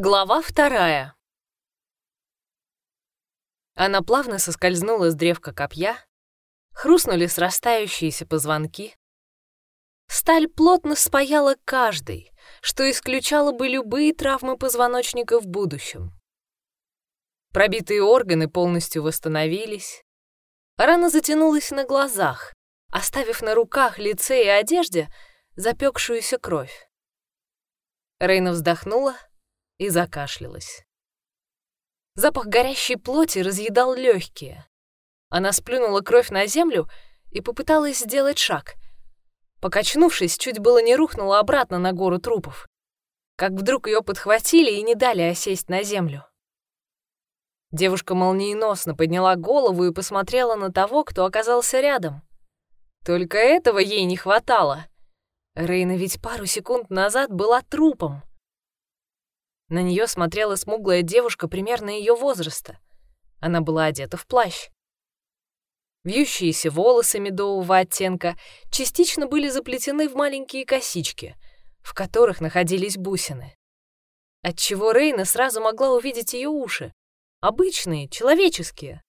Глава вторая. Она плавно соскользнула с древка копья, хрустнули срастающиеся позвонки. Сталь плотно спаяла каждый, что исключало бы любые травмы позвоночника в будущем. Пробитые органы полностью восстановились. Рана затянулась на глазах, оставив на руках, лице и одежде запекшуюся кровь. Рейна вздохнула — и закашлялась. Запах горящей плоти разъедал легкие. Она сплюнула кровь на землю и попыталась сделать шаг. Покачнувшись, чуть было не рухнула обратно на гору трупов. Как вдруг ее подхватили и не дали осесть на землю. Девушка молниеносно подняла голову и посмотрела на того, кто оказался рядом. Только этого ей не хватало. Рейна ведь пару секунд назад была трупом. На нее смотрела смуглая девушка примерно ее возраста. Она была одета в плащ. Вьющиеся волосы медового оттенка частично были заплетены в маленькие косички, в которых находились бусины. Отчего Рейна сразу могла увидеть ее уши. Обычные, человеческие.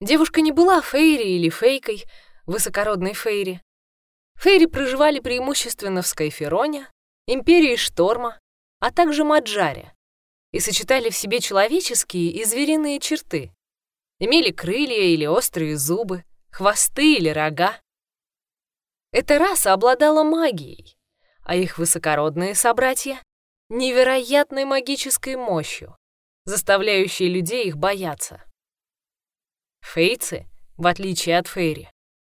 Девушка не была фейри или фейкой, высокородной фейри. Фейри проживали преимущественно в Скайфероне, Империи Шторма, а также маджаре, и сочетали в себе человеческие и звериные черты. Имели крылья или острые зубы, хвосты или рога. Эта раса обладала магией, а их высокородные собратья — невероятной магической мощью, заставляющей людей их бояться. Фейцы, в отличие от фейри,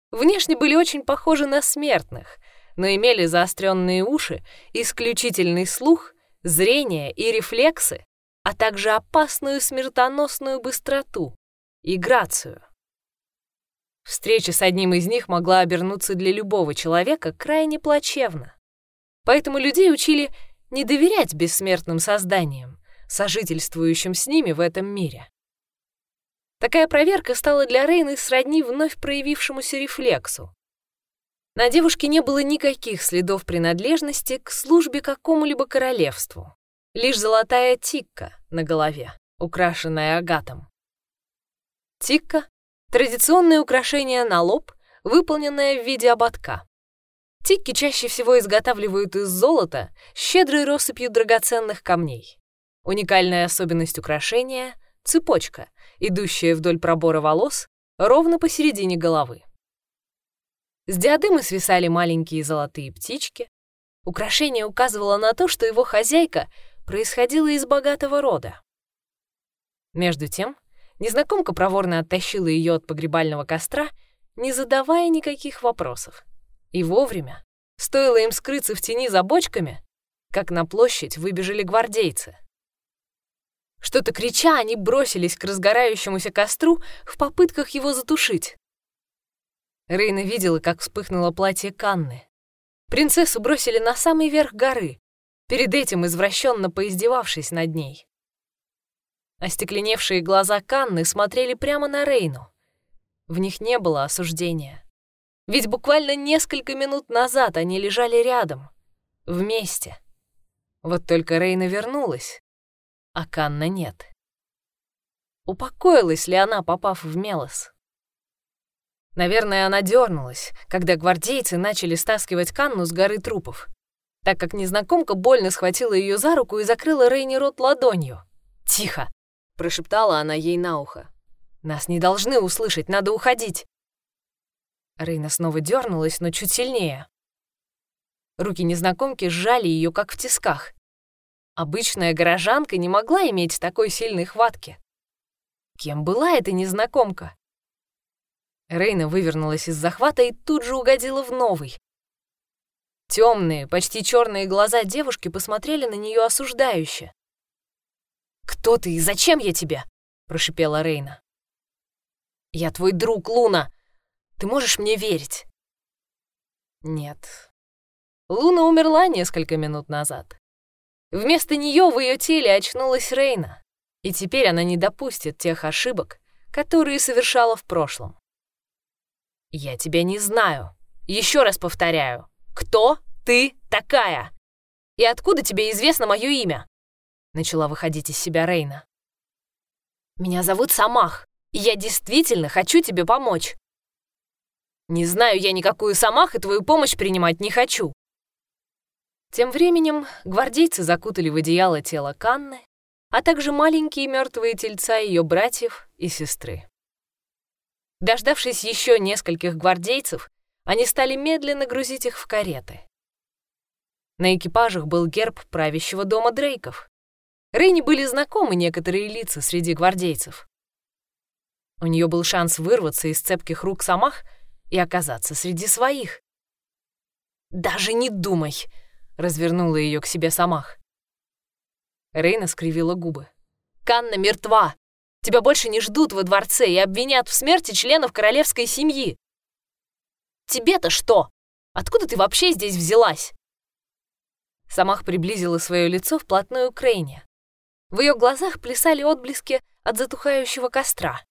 внешне были очень похожи на смертных, но имели заостренные уши, исключительный слух зрение и рефлексы, а также опасную смертоносную быстроту и грацию. Встреча с одним из них могла обернуться для любого человека крайне плачевно. Поэтому людей учили не доверять бессмертным созданиям, сожительствующим с ними в этом мире. Такая проверка стала для Рейны сродни вновь проявившемуся рефлексу. На девушке не было никаких следов принадлежности к службе какому-либо королевству. Лишь золотая тикка на голове, украшенная агатом. Тикка — традиционное украшение на лоб, выполненное в виде ободка. Тикки чаще всего изготавливают из золота щедрой россыпью драгоценных камней. Уникальная особенность украшения — цепочка, идущая вдоль пробора волос ровно посередине головы. С диадемы свисали маленькие золотые птички. Украшение указывало на то, что его хозяйка происходила из богатого рода. Между тем, незнакомка проворно оттащила ее от погребального костра, не задавая никаких вопросов. И вовремя, стоило им скрыться в тени за бочками, как на площадь выбежали гвардейцы. Что-то крича, они бросились к разгорающемуся костру в попытках его затушить. Рейна видела, как вспыхнуло платье Канны. Принцессу бросили на самый верх горы, перед этим извращенно поиздевавшись над ней. Остекленевшие глаза Канны смотрели прямо на Рейну. В них не было осуждения. Ведь буквально несколько минут назад они лежали рядом, вместе. Вот только Рейна вернулась, а Канна нет. Упокоилась ли она, попав в Мелос? Наверное, она дернулась, когда гвардейцы начали стаскивать Канну с горы трупов, так как незнакомка больно схватила ее за руку и закрыла Рейни рот ладонью. «Тихо!» — прошептала она ей на ухо. «Нас не должны услышать, надо уходить!» Рейна снова дернулась, но чуть сильнее. Руки незнакомки сжали ее, как в тисках. Обычная горожанка не могла иметь такой сильной хватки. Кем была эта незнакомка? Рейна вывернулась из захвата и тут же угодила в новый. Темные, почти черные глаза девушки посмотрели на нее осуждающе. «Кто ты и зачем я тебе?» — прошипела Рейна. «Я твой друг, Луна. Ты можешь мне верить?» «Нет». Луна умерла несколько минут назад. Вместо нее в ее теле очнулась Рейна, и теперь она не допустит тех ошибок, которые совершала в прошлом. «Я тебя не знаю. Еще раз повторяю. Кто ты такая? И откуда тебе известно мое имя?» — начала выходить из себя Рейна. «Меня зовут Самах, и я действительно хочу тебе помочь. Не знаю я никакую Самах, и твою помощь принимать не хочу». Тем временем гвардейцы закутали в одеяло тело Канны, а также маленькие мертвые тельца ее братьев и сестры. Дождавшись еще нескольких гвардейцев, они стали медленно грузить их в кареты. На экипажах был герб правящего дома Дрейков. Рейни были знакомы некоторые лица среди гвардейцев. У нее был шанс вырваться из цепких рук самах и оказаться среди своих. «Даже не думай!» — развернула ее к себе самах. Рейна скривила губы. «Канна мертва! Тебя больше не ждут во дворце и обвинят в смерти членов королевской семьи!» «Тебе-то что? Откуда ты вообще здесь взялась?» Самах приблизила свое лицо вплотную к Рейне. В ее глазах плясали отблески от затухающего костра.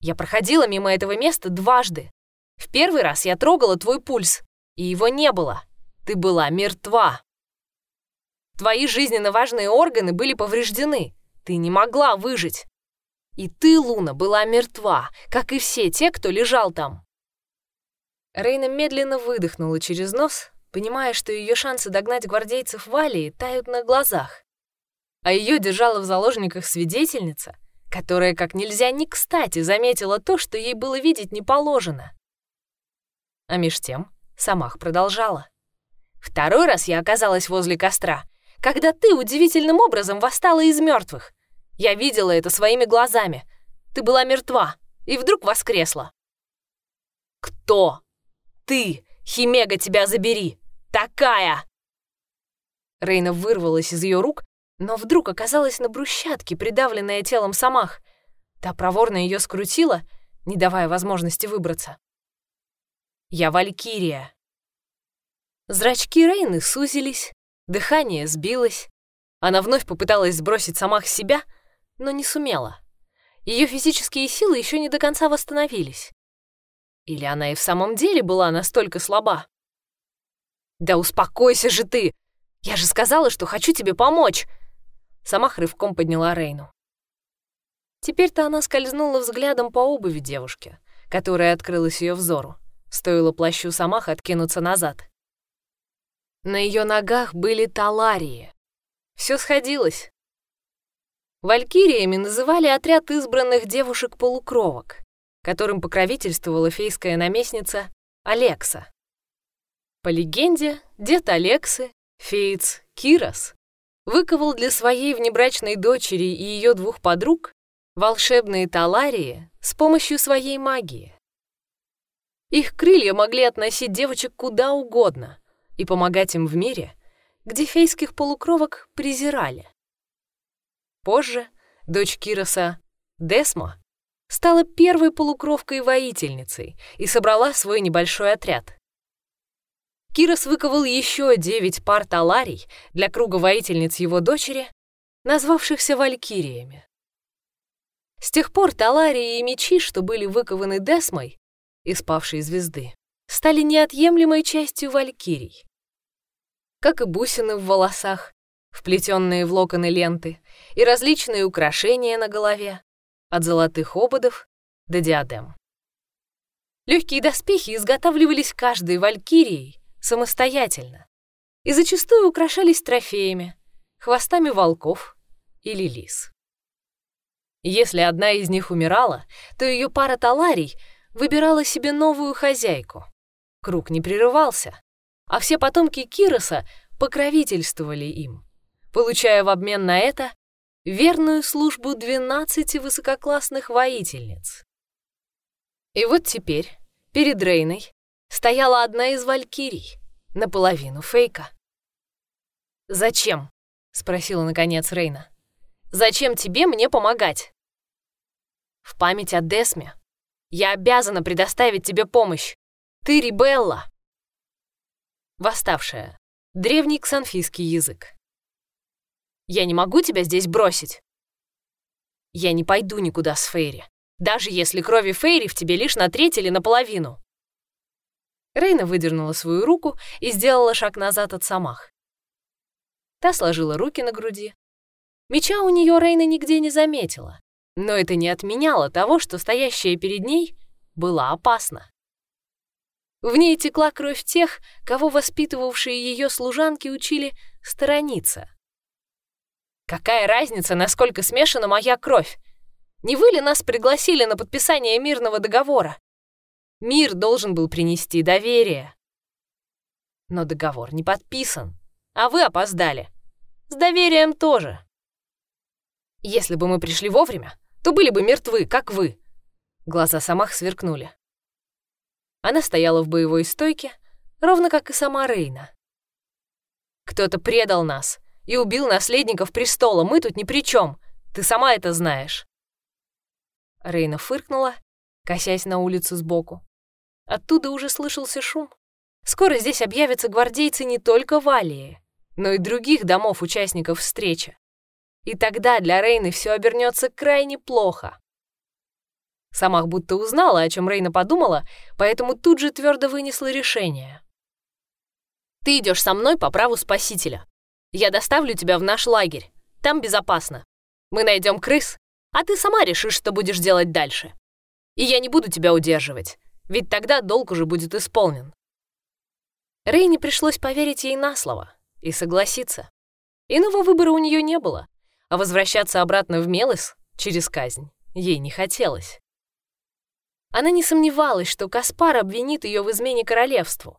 Я проходила мимо этого места дважды. В первый раз я трогала твой пульс, и его не было. Ты была мертва. Твои жизненно важные органы были повреждены. Ты не могла выжить. И ты, Луна, была мертва, как и все те, кто лежал там. Рейна медленно выдохнула через нос, понимая, что ее шансы догнать гвардейцев Валии тают на глазах. А ее держала в заложниках свидетельница, которая как нельзя не кстати заметила то, что ей было видеть не положено. А меж тем Самах продолжала. «Второй раз я оказалась возле костра, когда ты удивительным образом восстала из мертвых. Я видела это своими глазами. Ты была мертва и вдруг воскресла». «Кто? Ты! Химега, тебя забери! такая?» Рейна вырвалась из ее рук, но вдруг оказалась на брусчатке, придавленная телом самах. Та проворно ее скрутила, не давая возможности выбраться. «Я Валькирия». Зрачки Рейны сузились, дыхание сбилось. Она вновь попыталась сбросить самах себя, но не сумела. Ее физические силы еще не до конца восстановились. Или она и в самом деле была настолько слаба? «Да успокойся же ты! Я же сказала, что хочу тебе помочь!» Сама рывком подняла Рейну. Теперь-то она скользнула взглядом по обуви девушки, которая открылась ее взору. Стоило плащу Самах откинуться назад. На ее ногах были таларии. Все сходилось. Валькириями называли отряд избранных девушек-полукровок, которым покровительствовала фейская наместница Алекса. По легенде, дед Алексы, феец Кирос, выковал для своей внебрачной дочери и ее двух подруг волшебные таларии с помощью своей магии. Их крылья могли относить девочек куда угодно и помогать им в мире, где фейских полукровок презирали. Позже дочь Кироса, Десмо, стала первой полукровкой-воительницей и собрала свой небольшой отряд. Кирос выковал еще девять пар таларий для круга воительниц его дочери, назвавшихся валькириями. С тех пор таларии и мечи, что были выкованы Десмой, из звезды, стали неотъемлемой частью валькирий. Как и бусины в волосах, вплетенные в локоны ленты, и различные украшения на голове, от золотых ободов до диадем. Легкие доспехи изготавливались каждой валькирией самостоятельно и зачастую украшались трофеями, хвостами волков или лис. Если одна из них умирала, то ее пара таларий выбирала себе новую хозяйку. Круг не прерывался, а все потомки Кироса покровительствовали им, получая в обмен на это верную службу двенадцати высококлассных воительниц. И вот теперь перед Рейной стояла одна из валькирий, наполовину фейка. «Зачем?» — спросила наконец Рейна. «Зачем тебе мне помогать?» «В память о Десме. Я обязана предоставить тебе помощь. Ты Рибелла!» Восставшая. Древний ксанфийский язык. «Я не могу тебя здесь бросить!» «Я не пойду никуда с Фейри, даже если крови Фейри в тебе лишь на треть или наполовину. Рейна выдернула свою руку и сделала шаг назад от самах. Та сложила руки на груди Меча у нее Рейна нигде не заметила, но это не отменяло того, что стоящая перед ней была опасна. В ней текла кровь тех, кого воспитывавшие ее служанки учили сторониться. Какая разница, насколько смешана моя кровь? Не вы ли нас пригласили на подписание мирного договора? Мир должен был принести доверие. Но договор не подписан, а вы опоздали. С доверием тоже. Если бы мы пришли вовремя, то были бы мертвы, как вы. Глаза Самах сверкнули. Она стояла в боевой стойке, ровно как и сама Рейна. «Кто-то предал нас и убил наследников престола, мы тут ни при чем. Ты сама это знаешь». Рейна фыркнула, косясь на улицу сбоку. Оттуда уже слышался шум. Скоро здесь объявятся гвардейцы не только Валии, но и других домов участников встречи. И тогда для Рейны все обернется крайне плохо. Самах будто узнала, о чем Рейна подумала, поэтому тут же твердо вынесла решение. «Ты идешь со мной по праву спасителя. Я доставлю тебя в наш лагерь. Там безопасно. Мы найдем крыс, а ты сама решишь, что будешь делать дальше. И я не буду тебя удерживать, ведь тогда долг уже будет исполнен». Рейне пришлось поверить ей на слово и согласиться. Иного выбора у нее не было, а возвращаться обратно в Мелос через казнь ей не хотелось. Она не сомневалась, что Каспар обвинит ее в измене королевству.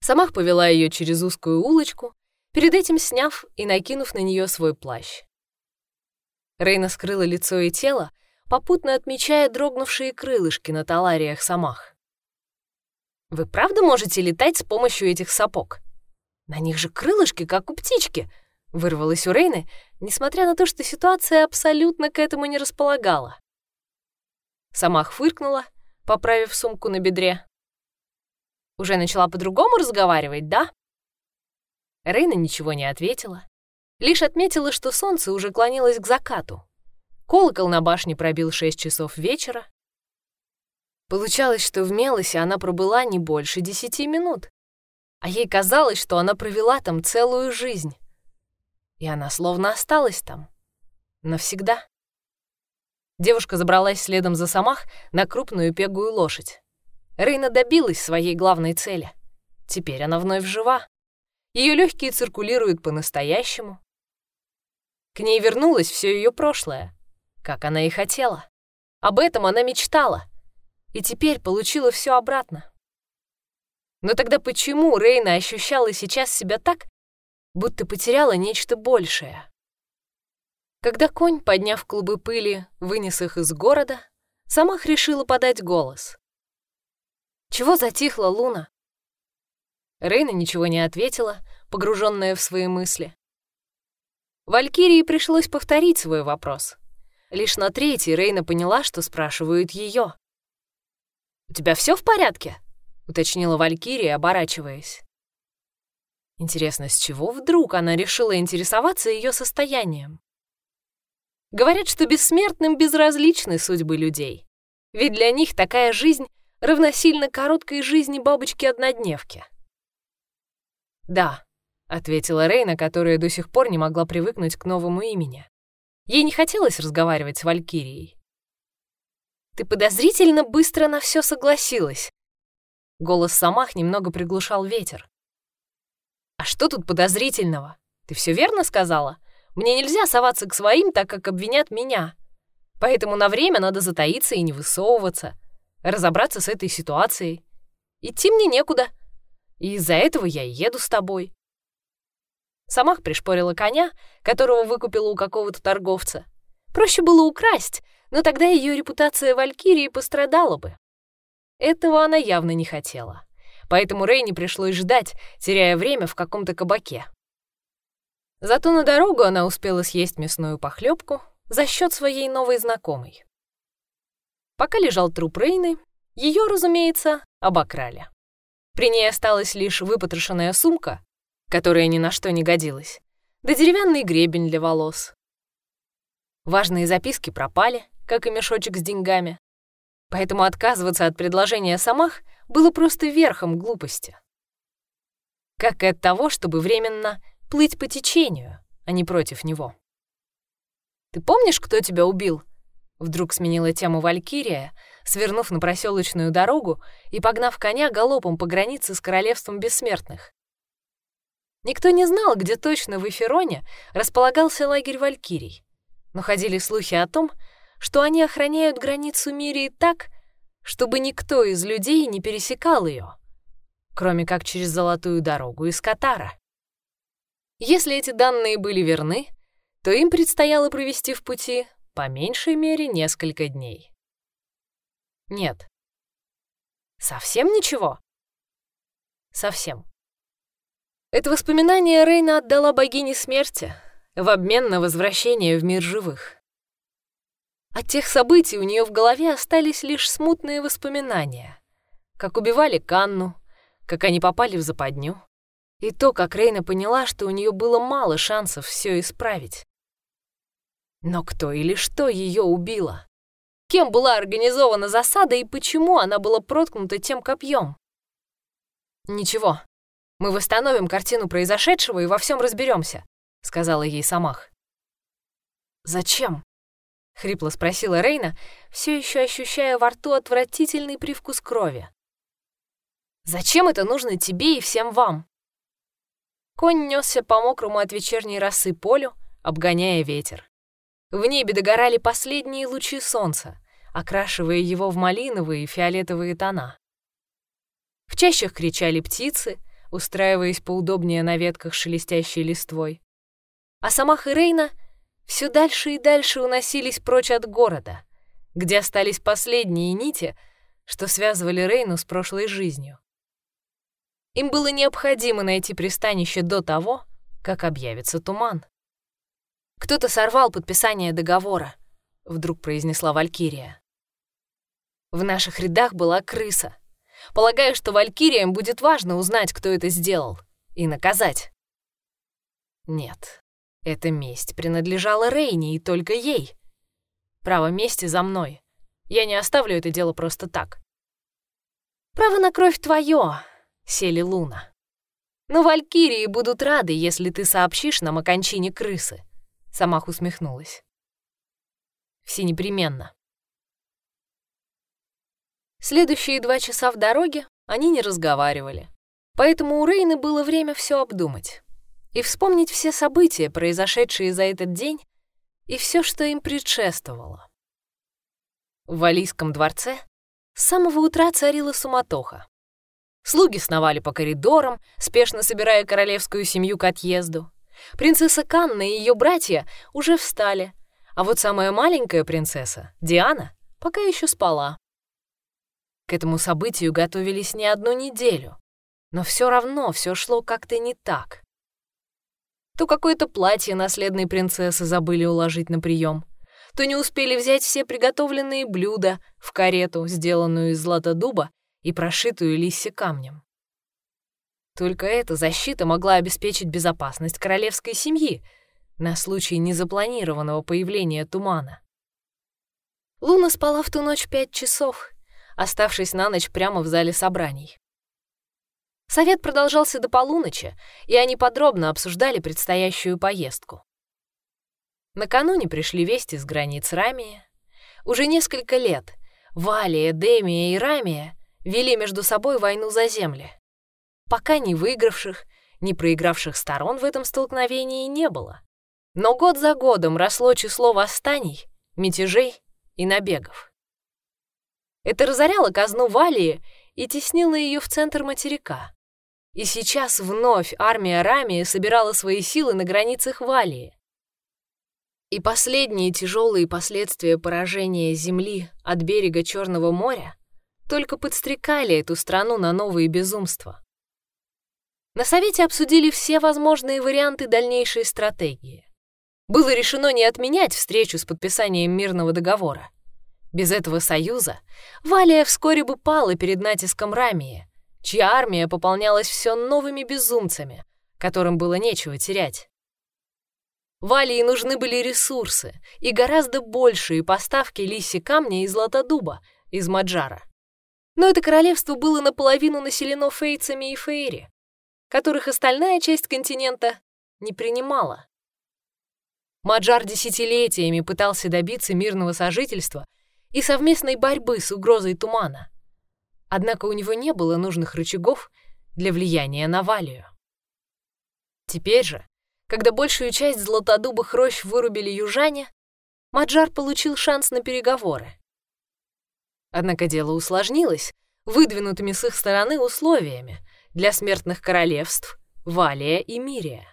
Самах повела ее через узкую улочку, перед этим сняв и накинув на нее свой плащ. Рейна скрыла лицо и тело, попутно отмечая дрогнувшие крылышки на талариях Самах. «Вы правда можете летать с помощью этих сапог? На них же крылышки, как у птички!» — вырвалась у Рейны, несмотря на то, что ситуация абсолютно к этому не располагала. Самах фыркнула, поправив сумку на бедре. «Уже начала по-другому разговаривать, да?» Рейна ничего не ответила, лишь отметила, что солнце уже клонилось к закату. Колокол на башне пробил шесть часов вечера. Получалось, что в Мелосе она пробыла не больше десяти минут, а ей казалось, что она провела там целую жизнь. И она словно осталась там. Навсегда. Девушка забралась следом за Самах на крупную пегую лошадь. Рейна добилась своей главной цели. Теперь она вновь жива. Ее легкие циркулируют по-настоящему. К ней вернулось все ее прошлое, как она и хотела. Об этом она мечтала. И теперь получила все обратно. Но тогда почему Рейна ощущала сейчас себя так, будто потеряла нечто большее? Когда конь, подняв клубы пыли, вынес их из города, Самах решила подать голос. «Чего затихла Луна?» Рейна ничего не ответила, погруженная в свои мысли. Валькирии пришлось повторить свой вопрос. Лишь на третий Рейна поняла, что спрашивают ее. «У тебя все в порядке?» — уточнила Валькирия, оборачиваясь. Интересно, с чего вдруг она решила интересоваться ее состоянием? Говорят, что бессмертным безразличны судьбы людей. Ведь для них такая жизнь равносильно короткой жизни бабочки-однодневки. «Да», — ответила Рейна, которая до сих пор не могла привыкнуть к новому имени. Ей не хотелось разговаривать с Валькирией. «Ты подозрительно быстро на все согласилась». Голос Самах немного приглушал ветер. «А что тут подозрительного? Ты все верно сказала? Мне нельзя соваться к своим, так как обвинят меня. Поэтому на время надо затаиться и не высовываться, разобраться с этой ситуацией. Идти мне некуда. И из-за этого я и еду с тобой. Самах пришпорила коня, которого выкупила у какого-то торговца. Проще было украсть, но тогда ее репутация Валькирии пострадала бы. Этого она явно не хотела. Поэтому Рейне пришлось ждать, теряя время в каком-то кабаке. Зато на дорогу она успела съесть мясную похлебку за счет своей новой знакомой. Пока лежал труп Рейны, ее, разумеется, обокрали. При ней осталась лишь выпотрошенная сумка, которая ни на что не годилась, да деревянный гребень для волос. Важные записки пропали, как и мешочек с деньгами, поэтому отказываться от предложения самах было просто верхом глупости. Как и от того, чтобы временно плыть по течению, а не против него. Ты помнишь, кто тебя убил?» Вдруг сменила тему Валькирия, свернув на проселочную дорогу и погнав коня галопом по границе с королевством бессмертных. Никто не знал, где точно в Эфироне располагался лагерь Валькирий, но ходили слухи о том, что они охраняют границу Мирии так, чтобы никто из людей не пересекал ее, кроме как через Золотую дорогу из Катара. Если эти данные были верны, то им предстояло провести в пути по меньшей мере несколько дней. Нет. Совсем ничего? Совсем. Это воспоминание Рейна отдала богине смерти в обмен на возвращение в мир живых. От тех событий у нее в голове остались лишь смутные воспоминания. Как убивали Канну, как они попали в западню. И то, как Рейна поняла, что у нее было мало шансов все исправить. Но кто или что ее убило? Кем была организована засада и почему она была проткнута тем копьем? Ничего, мы восстановим картину произошедшего и во всем разберемся, сказала ей Самах. Зачем? хрипло спросила Рейна, все еще ощущая во рту отвратительный привкус крови. Зачем это нужно тебе и всем вам? Конь несся по мокрому от вечерней росы полю, обгоняя ветер. В небе догорали последние лучи солнца, окрашивая его в малиновые и фиолетовые тона. В чащах кричали птицы, устраиваясь поудобнее на ветках шелестящей листвой. А сама Херейна все дальше и дальше уносились прочь от города, где остались последние нити, что связывали Рейну с прошлой жизнью. Им было необходимо найти пристанище до того, как объявится туман. «Кто-то сорвал подписание договора», — вдруг произнесла Валькирия. В наших рядах была крыса, Полагаю, что валькириям будет важно узнать, кто это сделал, и наказать. Нет, эта месть принадлежала Рейне и только ей. Право мести за мной. Я не оставлю это дело просто так. Право на кровь твое, сели Луна. Но валькирии будут рады, если ты сообщишь нам о кончине крысы. Самах усмехнулась. Все непременно. Следующие два часа в дороге они не разговаривали. Поэтому у Рейны было время все обдумать и вспомнить все события, произошедшие за этот день, и все, что им предшествовало. В Валийском дворце с самого утра царила суматоха. Слуги сновали по коридорам, спешно собирая королевскую семью к отъезду. Принцесса Канна и ее братья уже встали, а вот самая маленькая принцесса, Диана, пока еще спала. К этому событию готовились не одну неделю, но все равно все шло как-то не так. То какое-то платье наследной принцессы забыли уложить на прием, то не успели взять все приготовленные блюда в карету, сделанную из златодуба и прошитую лисе камнем. Только эта защита могла обеспечить безопасность королевской семьи на случай незапланированного появления тумана. Луна спала в ту ночь пять часов, оставшись на ночь прямо в зале собраний. Совет продолжался до полуночи, и они подробно обсуждали предстоящую поездку. Накануне пришли вести с границ Рамии. Уже несколько лет Валия, Демия и Рамия вели между собой войну за земли. Пока ни выигравших, ни проигравших сторон в этом столкновении не было. Но год за годом росло число восстаний, мятежей и набегов. Это разоряло казну Валии и теснило ее в центр материка. И сейчас вновь армия Рамии собирала свои силы на границах Валии. И последние тяжелые последствия поражения Земли от берега Черного моря только подстрекали эту страну на новые безумства. На Совете обсудили все возможные варианты дальнейшей стратегии. Было решено не отменять встречу с подписанием мирного договора, без этого союза Валия вскоре бы пала перед натиском Рамии, чья армия пополнялась все новыми безумцами, которым было нечего терять. Валии нужны были ресурсы и гораздо большие поставки лиси камня и златодуба из Маджара. Но это королевство было наполовину населено фейцами и фейри, которых остальная часть континента не принимала. Маджар десятилетиями пытался добиться мирного сожительства и совместной борьбы с угрозой тумана. Однако у него не было нужных рычагов для влияния на Валию. Теперь же, когда большую часть златодубых рощ вырубили южане, Маджар получил шанс на переговоры. Однако дело усложнилось выдвинутыми с их стороны условиями для смертных королевств Валия и Мирия.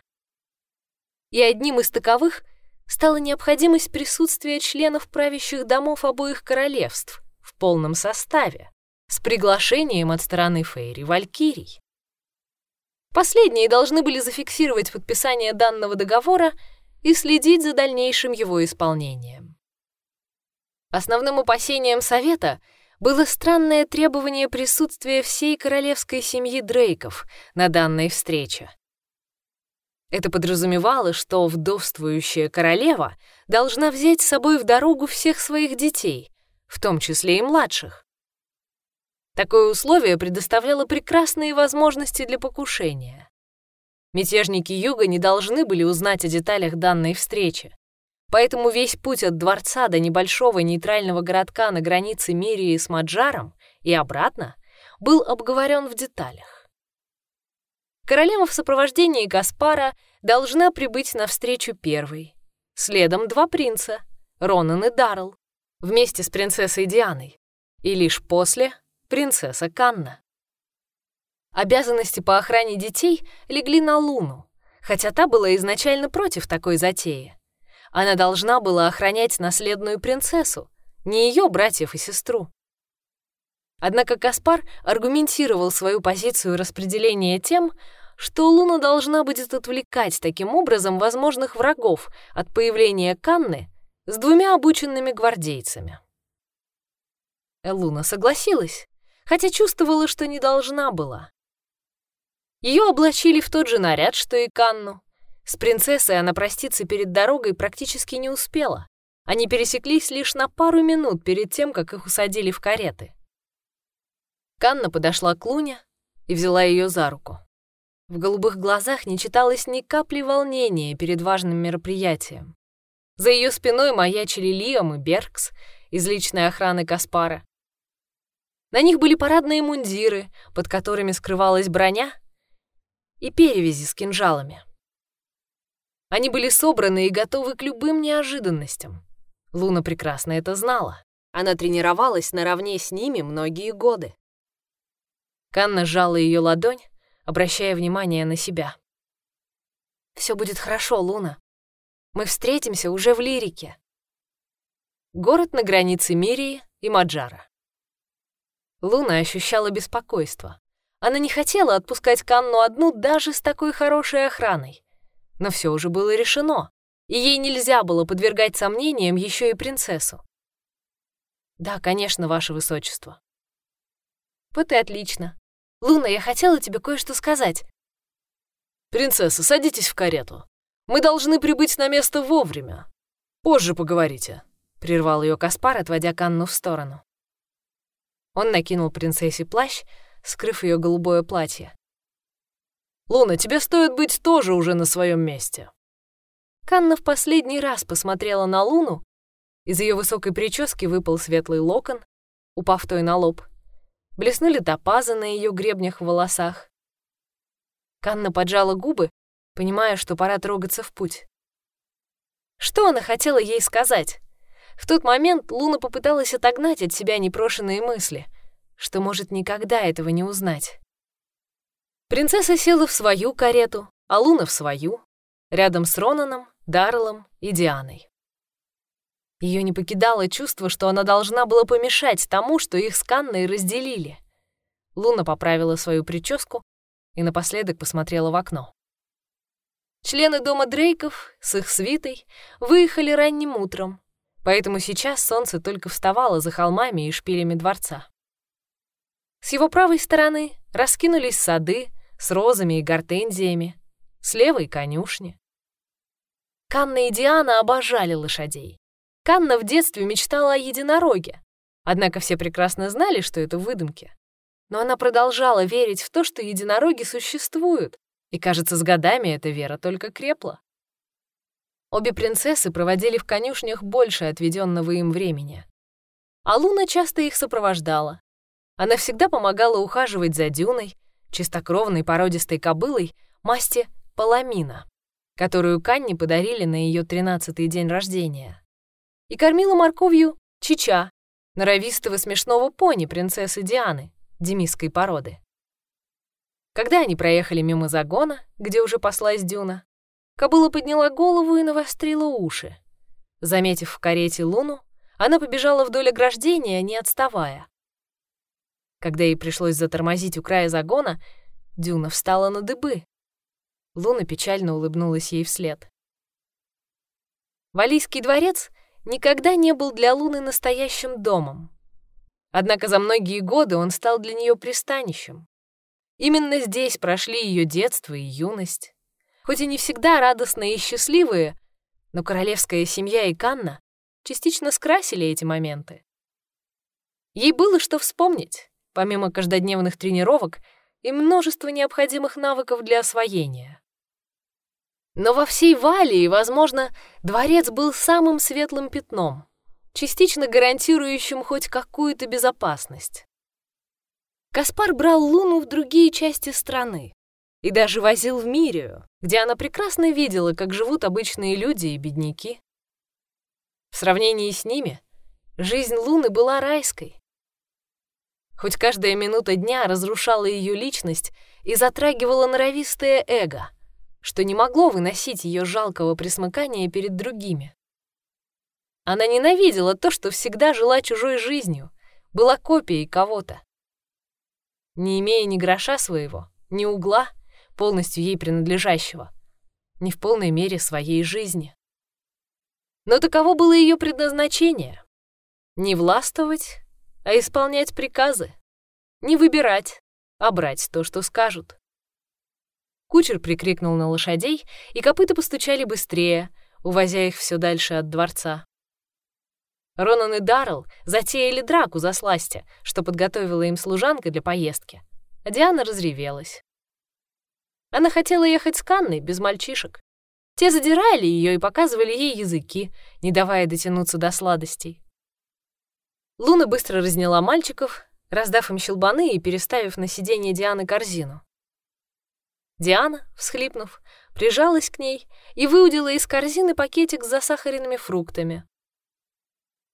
И одним из таковых стала необходимость присутствия членов правящих домов обоих королевств в полном составе, с приглашением от стороны Фейри Валькирий. Последние должны были зафиксировать подписание данного договора и следить за дальнейшим его исполнением. Основным опасением Совета было странное требование присутствия всей королевской семьи Дрейков на данной встрече. Это подразумевало, что вдовствующая королева должна взять с собой в дорогу всех своих детей, в том числе и младших. Такое условие предоставляло прекрасные возможности для покушения. Мятежники Юга не должны были узнать о деталях данной встречи, поэтому весь путь от дворца до небольшого нейтрального городка на границе Мирии с Маджаром и обратно был обговорен в деталях. Королева в сопровождении Гаспара должна прибыть навстречу первой. Следом два принца, Ронан и Даррелл, вместе с принцессой Дианой. И лишь после принцесса Канна. Обязанности по охране детей легли на Луну, хотя та была изначально против такой затеи. Она должна была охранять наследную принцессу, не ее братьев и сестру. Однако Каспар аргументировал свою позицию распределения тем, что Луна должна будет отвлекать таким образом возможных врагов от появления Канны с двумя обученными гвардейцами. Луна согласилась, хотя чувствовала, что не должна была. Ее облачили в тот же наряд, что и Канну. С принцессой она проститься перед дорогой практически не успела. Они пересеклись лишь на пару минут перед тем, как их усадили в кареты. Канна подошла к Луне и взяла ее за руку. В голубых глазах не читалось ни капли волнения перед важным мероприятием. За ее спиной маячили Лиам и Беркс из личной охраны Каспара. На них были парадные мундиры, под которыми скрывалась броня, и перевязи с кинжалами. Они были собраны и готовы к любым неожиданностям. Луна прекрасно это знала. Она тренировалась наравне с ними многие годы. Канна сжала ее ладонь, обращая внимание на себя. «Все будет хорошо, Луна. Мы встретимся уже в лирике». Город на границе Мирии и Маджара. Луна ощущала беспокойство. Она не хотела отпускать Канну одну даже с такой хорошей охраной. Но все уже было решено, и ей нельзя было подвергать сомнениям еще и принцессу. «Да, конечно, ваше высочество». «Вот и отлично. Луна, я хотела тебе кое-что сказать». «Принцесса, садитесь в карету. Мы должны прибыть на место вовремя. Позже поговорите», — прервал ее Каспар, отводя Канну в сторону. Он накинул принцессе плащ, скрыв ее голубое платье. «Луна, тебе стоит быть тоже уже на своем месте». Канна в последний раз посмотрела на Луну. Из ее высокой прически выпал светлый локон, упав той на лоб. Блеснули топазы на ее гребнях в волосах. Канна поджала губы, понимая, что пора трогаться в путь. Что она хотела ей сказать? В тот момент Луна попыталась отогнать от себя непрошенные мысли, что может никогда этого не узнать. Принцесса села в свою карету, а Луна в свою, рядом с Ронаном, Дарлом и Дианой. Ее не покидало чувство, что она должна была помешать тому, что их с Канной разделили. Луна поправила свою прическу и напоследок посмотрела в окно. Члены дома Дрейков с их свитой выехали ранним утром, поэтому сейчас солнце только вставало за холмами и шпилями дворца. С его правой стороны раскинулись сады с розами и гортензиями, с левой — конюшни. Канна и Диана обожали лошадей. Канна в детстве мечтала о единороге, однако все прекрасно знали, что это выдумки. Но она продолжала верить в то, что единороги существуют, и, кажется, с годами эта вера только крепла. Обе принцессы проводили в конюшнях больше отведенного им времени. А Луна часто их сопровождала. Она всегда помогала ухаживать за Дюной, чистокровной породистой кобылой масти Паламина, которую Канни подарили на ее тринадцатый день рождения. И кормила морковью Чича, норовистого смешного пони принцессы Дианы, демисской породы. Когда они проехали мимо загона, где уже паслась Дюна, кобыла подняла голову и навострила уши. Заметив в карете луну, она побежала вдоль ограждения, не отставая. Когда ей пришлось затормозить у края загона, Дюна встала на дыбы. Луна печально улыбнулась ей вслед. Валийский дворец никогда не был для Луны настоящим домом. Однако за многие годы он стал для нее пристанищем. Именно здесь прошли ее детство и юность. Хоть и не всегда радостные и счастливые, но королевская семья и Канна частично скрасили эти моменты. Ей было что вспомнить, помимо каждодневных тренировок и множества необходимых навыков для освоения. Но во всей Валии, возможно, дворец был самым светлым пятном, частично гарантирующим хоть какую-то безопасность. Каспар брал Луну в другие части страны и даже возил в Мирию, где она прекрасно видела, как живут обычные люди и бедняки. В сравнении с ними жизнь Луны была райской. Хоть каждая минута дня разрушала ее личность и затрагивала норовистое эго, что не могло выносить ее жалкого присмыкания перед другими. Она ненавидела то, что всегда жила чужой жизнью, была копией кого-то. Не имея ни гроша своего, ни угла, полностью ей принадлежащего, ни в полной мере своей жизни. Но таково было ее предназначение — не властвовать, а исполнять приказы, не выбирать, а брать то, что скажут. Кучер прикрикнул на лошадей, и копыта постучали быстрее, увозя их все дальше от дворца. Ронан и Даррелл затеяли драку за сластя, что подготовила им служанка для поездки, Диана разревелась. Она хотела ехать с Канной без мальчишек. Те задирали ее и показывали ей языки, не давая дотянуться до сладостей. Луна быстро разняла мальчиков, раздав им щелбаны и переставив на сиденье Дианы корзину. Диана, всхлипнув, прижалась к ней и выудила из корзины пакетик с засахаренными фруктами.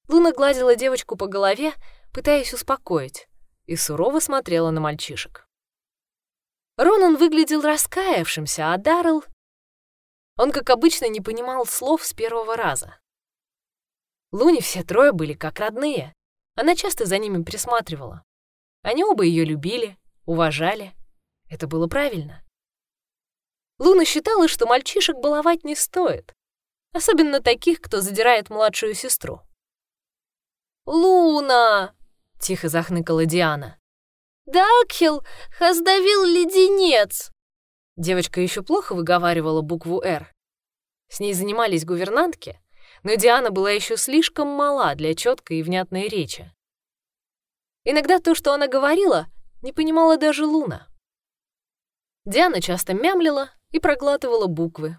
Луна гладила девочку по голове, пытаясь успокоить, и сурово смотрела на мальчишек. Ронан выглядел раскаявшимся, а Даррелл... Он, как обычно, не понимал слов с первого раза. Луне все трое были как родные. Она часто за ними присматривала. Они оба ее любили, уважали. Это было правильно. Луна считала, что мальчишек баловать не стоит, особенно таких, кто задирает младшую сестру. «Луна!» — тихо захныкала Диана. «Дакхил раздавил леденец!» Девочка еще плохо выговаривала букву «Р». С ней занимались гувернантки, но Диана была еще слишком мала для четкой и внятной речи. Иногда то, что она говорила, не понимала даже Луна. Диана часто мямлила и проглатывала буквы.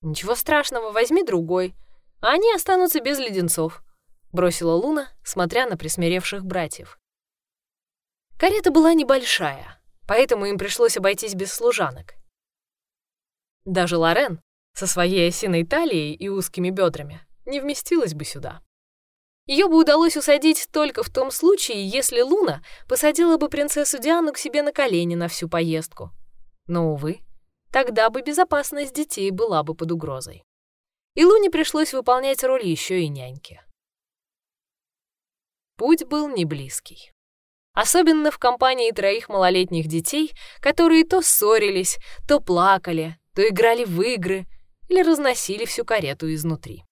«Ничего страшного, возьми другой, а они останутся без леденцов», бросила Луна, смотря на присмиревших братьев. Карета была небольшая, поэтому им пришлось обойтись без служанок. Даже Лорен со своей осиной талией и узкими бедрами не вместилась бы сюда. Ее бы удалось усадить только в том случае, если Луна посадила бы принцессу Диану к себе на колени на всю поездку. Но, увы, тогда бы безопасность детей была бы под угрозой. И Луне пришлось выполнять роль еще и няньки. Путь был не близкий. Особенно в компании троих малолетних детей, которые то ссорились, то плакали, то играли в игры или разносили всю карету изнутри.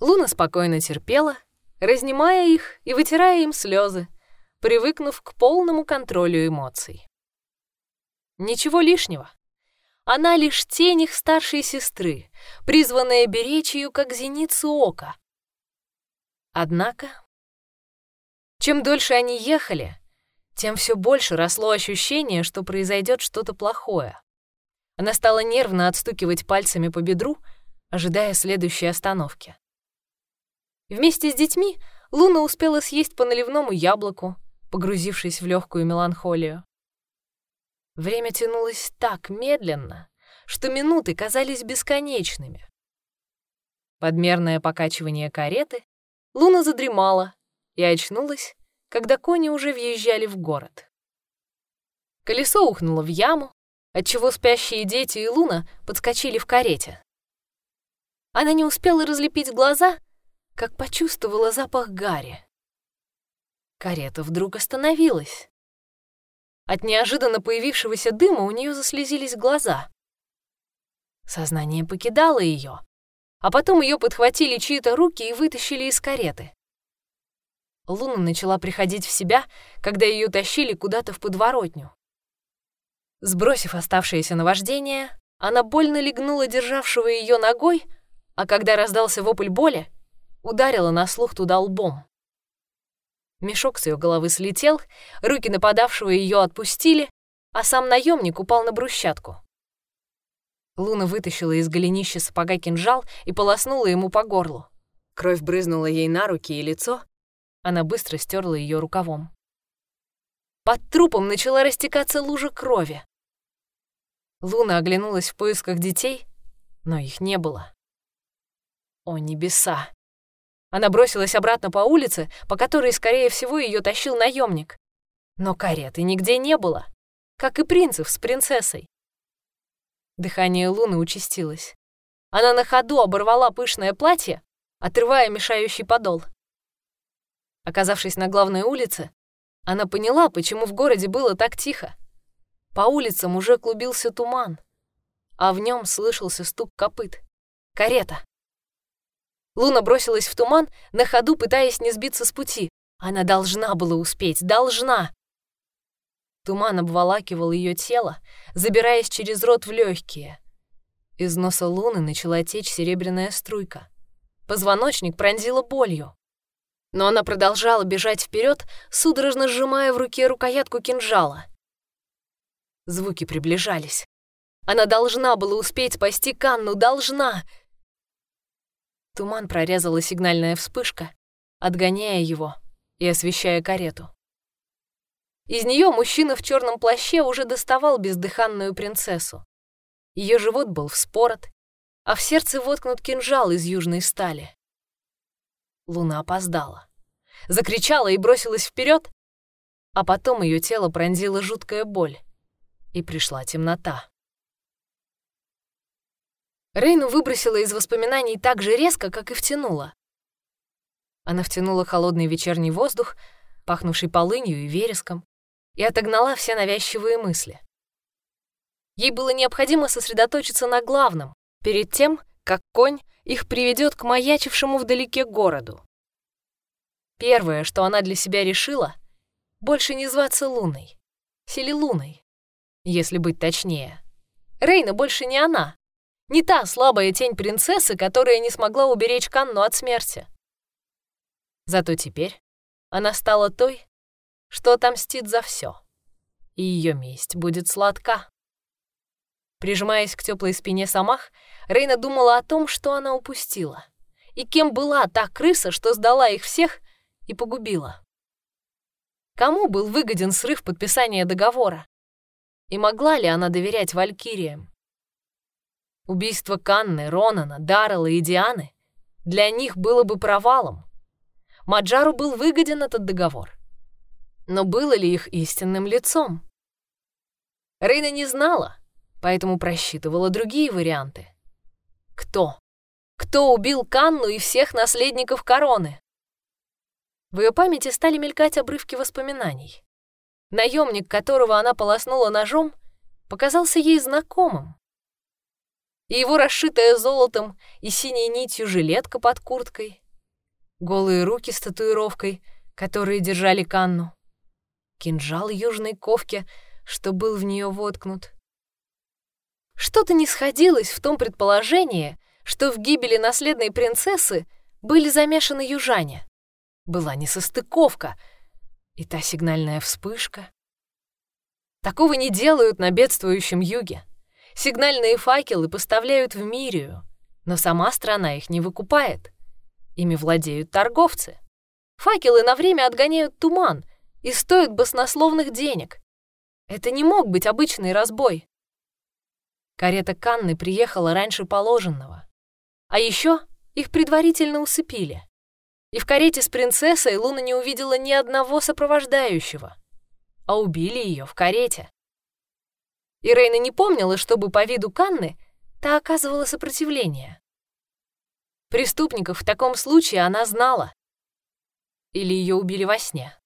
Луна спокойно терпела, разнимая их и вытирая им слезы, привыкнув к полному контролю эмоций. Ничего лишнего. Она лишь тень их старшей сестры, призванная беречь ее, как зеницу ока. Однако чем дольше они ехали, тем все больше росло ощущение, что произойдет что-то плохое. Она стала нервно отстукивать пальцами по бедру, ожидая следующей остановки. Вместе с детьми Луна успела съесть по наливному яблоку, погрузившись в легкую меланхолию. Время тянулось так медленно, что минуты казались бесконечными. Подмерное покачивание кареты, Луна задремала и очнулась, когда кони уже въезжали в город. Колесо ухнуло в яму, отчего спящие дети и Луна подскочили в карете. Она не успела разлепить глаза, как почувствовала запах гари. Карета вдруг остановилась. От неожиданно появившегося дыма у нее заслезились глаза. Сознание покидало ее, а потом ее подхватили чьи-то руки и вытащили из кареты. Луна начала приходить в себя, когда ее тащили куда-то в подворотню. Сбросив оставшееся наваждение, она больно легнула державшего ее ногой, а когда раздался вопль боли, ударила на слух туда лбом. Мешок с ее головы слетел, руки нападавшего ее отпустили, а сам наемник упал на брусчатку. Луна вытащила из голенища сапога кинжал и полоснула ему по горлу. Кровь брызнула ей на руки и лицо. Она быстро стерла ее рукавом. Под трупом начала растекаться лужа крови. Луна оглянулась в поисках детей, но их не было. О, небеса! Она бросилась обратно по улице, по которой, скорее всего, ее тащил наемник. Но кареты нигде не было, как и принцев с принцессой. Дыхание Луны участилось. Она на ходу оборвала пышное платье, отрывая мешающий подол. Оказавшись на главной улице, она поняла, почему в городе было так тихо. По улицам уже клубился туман, а в нем слышался стук копыт. Карета. Луна бросилась в туман, на ходу пытаясь не сбиться с пути. Она должна была успеть, должна. Туман обволакивал ее тело, забираясь через рот в легкие. Из носа Луны начала течь серебряная струйка. Позвоночник пронзила болью. Но она продолжала бежать вперед, судорожно сжимая в руке рукоятку кинжала. Звуки приближались. Она должна была успеть спасти Канну, должна! Туман прорезала сигнальная вспышка, отгоняя его и освещая карету. Из нее мужчина в черном плаще уже доставал бездыханную принцессу. Ее живот был вспорот, а в сердце воткнут кинжал из южной стали. Луна опоздала. Закричала и бросилась вперед, а потом ее тело пронзила жуткая боль, и пришла темнота. Рейну выбросила из воспоминаний так же резко, как и втянула. Она втянула холодный вечерний воздух, пахнувший полынью и вереском, и отогнала все навязчивые мысли. Ей было необходимо сосредоточиться на главном, перед тем, как конь их приведет к маячившему вдалеке городу. Первое, что она для себя решила, больше не зваться Луной, Селилуной, если быть точнее. Рейна больше не она, не та слабая тень принцессы, которая не смогла уберечь Канну от смерти. Зато теперь она стала той, что отомстит за все. И ее месть будет сладка. Прижимаясь к теплой спине Самах, Рейна думала о том, что она упустила. И кем была та крыса, что сдала их всех и погубила. Кому был выгоден срыв подписания договора? И могла ли она доверять Валькириям? Убийство Канны, Ронана, Даррелла и Дианы для них было бы провалом. Маджару был выгоден этот договор. Но было ли их истинным лицом? Рейна не знала, поэтому просчитывала другие варианты. Кто? Кто убил Канну и всех наследников короны? В ее памяти стали мелькать обрывки воспоминаний. Наемник, которого она полоснула ножом, показался ей знакомым и его расшитая золотом и синей нитью жилетка под курткой, голые руки с татуировкой, которые держали Канну, кинжал южной ковки, что был в нее воткнут. Что-то не сходилось в том предположении, что в гибели наследной принцессы были замешаны южане. Была несостыковка и та сигнальная вспышка. Такого не делают на бедствующем юге. Сигнальные факелы поставляют в Мирию, но сама страна их не выкупает. Ими владеют торговцы. Факелы на время отгоняют туман и стоят баснословных денег. Это не мог быть обычный разбой. Карета Канны приехала раньше положенного. А еще их предварительно усыпили. И в карете с принцессой Луна не увидела ни одного сопровождающего, а убили ее в карете. И Рейна не помнила, чтобы по виду Канны та оказывала сопротивление. Преступников в таком случае она знала. Или ее убили во сне.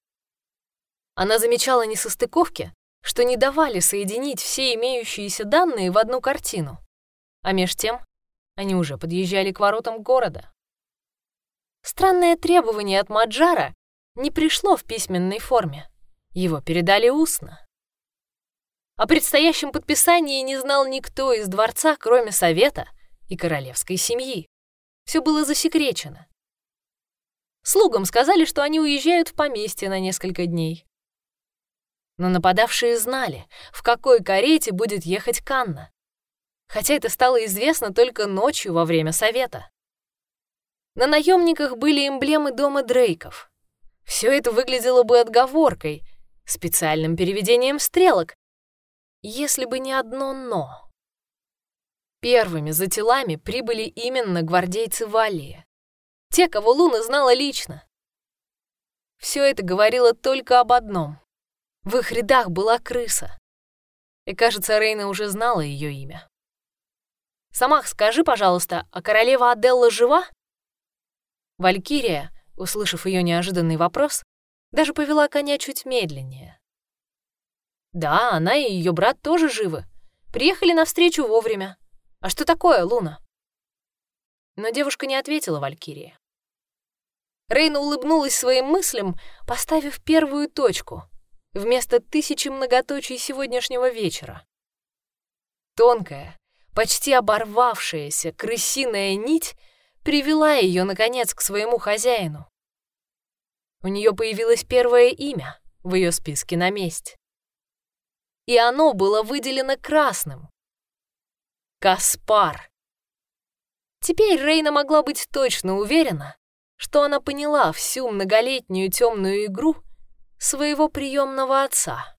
Она замечала несостыковки, что не давали соединить все имеющиеся данные в одну картину. А меж тем они уже подъезжали к воротам города. Странное требование от Маджара не пришло в письменной форме. Его передали устно. О предстоящем подписании не знал никто из дворца, кроме совета и королевской семьи. Все было засекречено. Слугам сказали, что они уезжают в поместье на несколько дней. Но нападавшие знали, в какой карете будет ехать Канна. Хотя это стало известно только ночью во время совета. На наемниках были эмблемы дома Дрейков. Все это выглядело бы отговоркой, специальным переведением стрелок, если бы не одно «но». Первыми за телами прибыли именно гвардейцы Валии. Те, кого Луна знала лично. Все это говорило только об одном. В их рядах была крыса. И, кажется, Рейна уже знала ее имя. «Самах, скажи, пожалуйста, а королева Аделла жива?» Валькирия, услышав ее неожиданный вопрос, даже повела коня чуть медленнее. Да, она и ее брат тоже живы. Приехали навстречу вовремя. А что такое, Луна? Но девушка не ответила Валькирии. Рейна улыбнулась своим мыслям, поставив первую точку вместо тысячи многоточий сегодняшнего вечера. Тонкая, почти оборвавшаяся крысиная нить привела ее, наконец, к своему хозяину. У нее появилось первое имя в ее списке на месть и оно было выделено красным. Каспар. Теперь Рейна могла быть точно уверена, что она поняла всю многолетнюю темную игру своего приемного отца.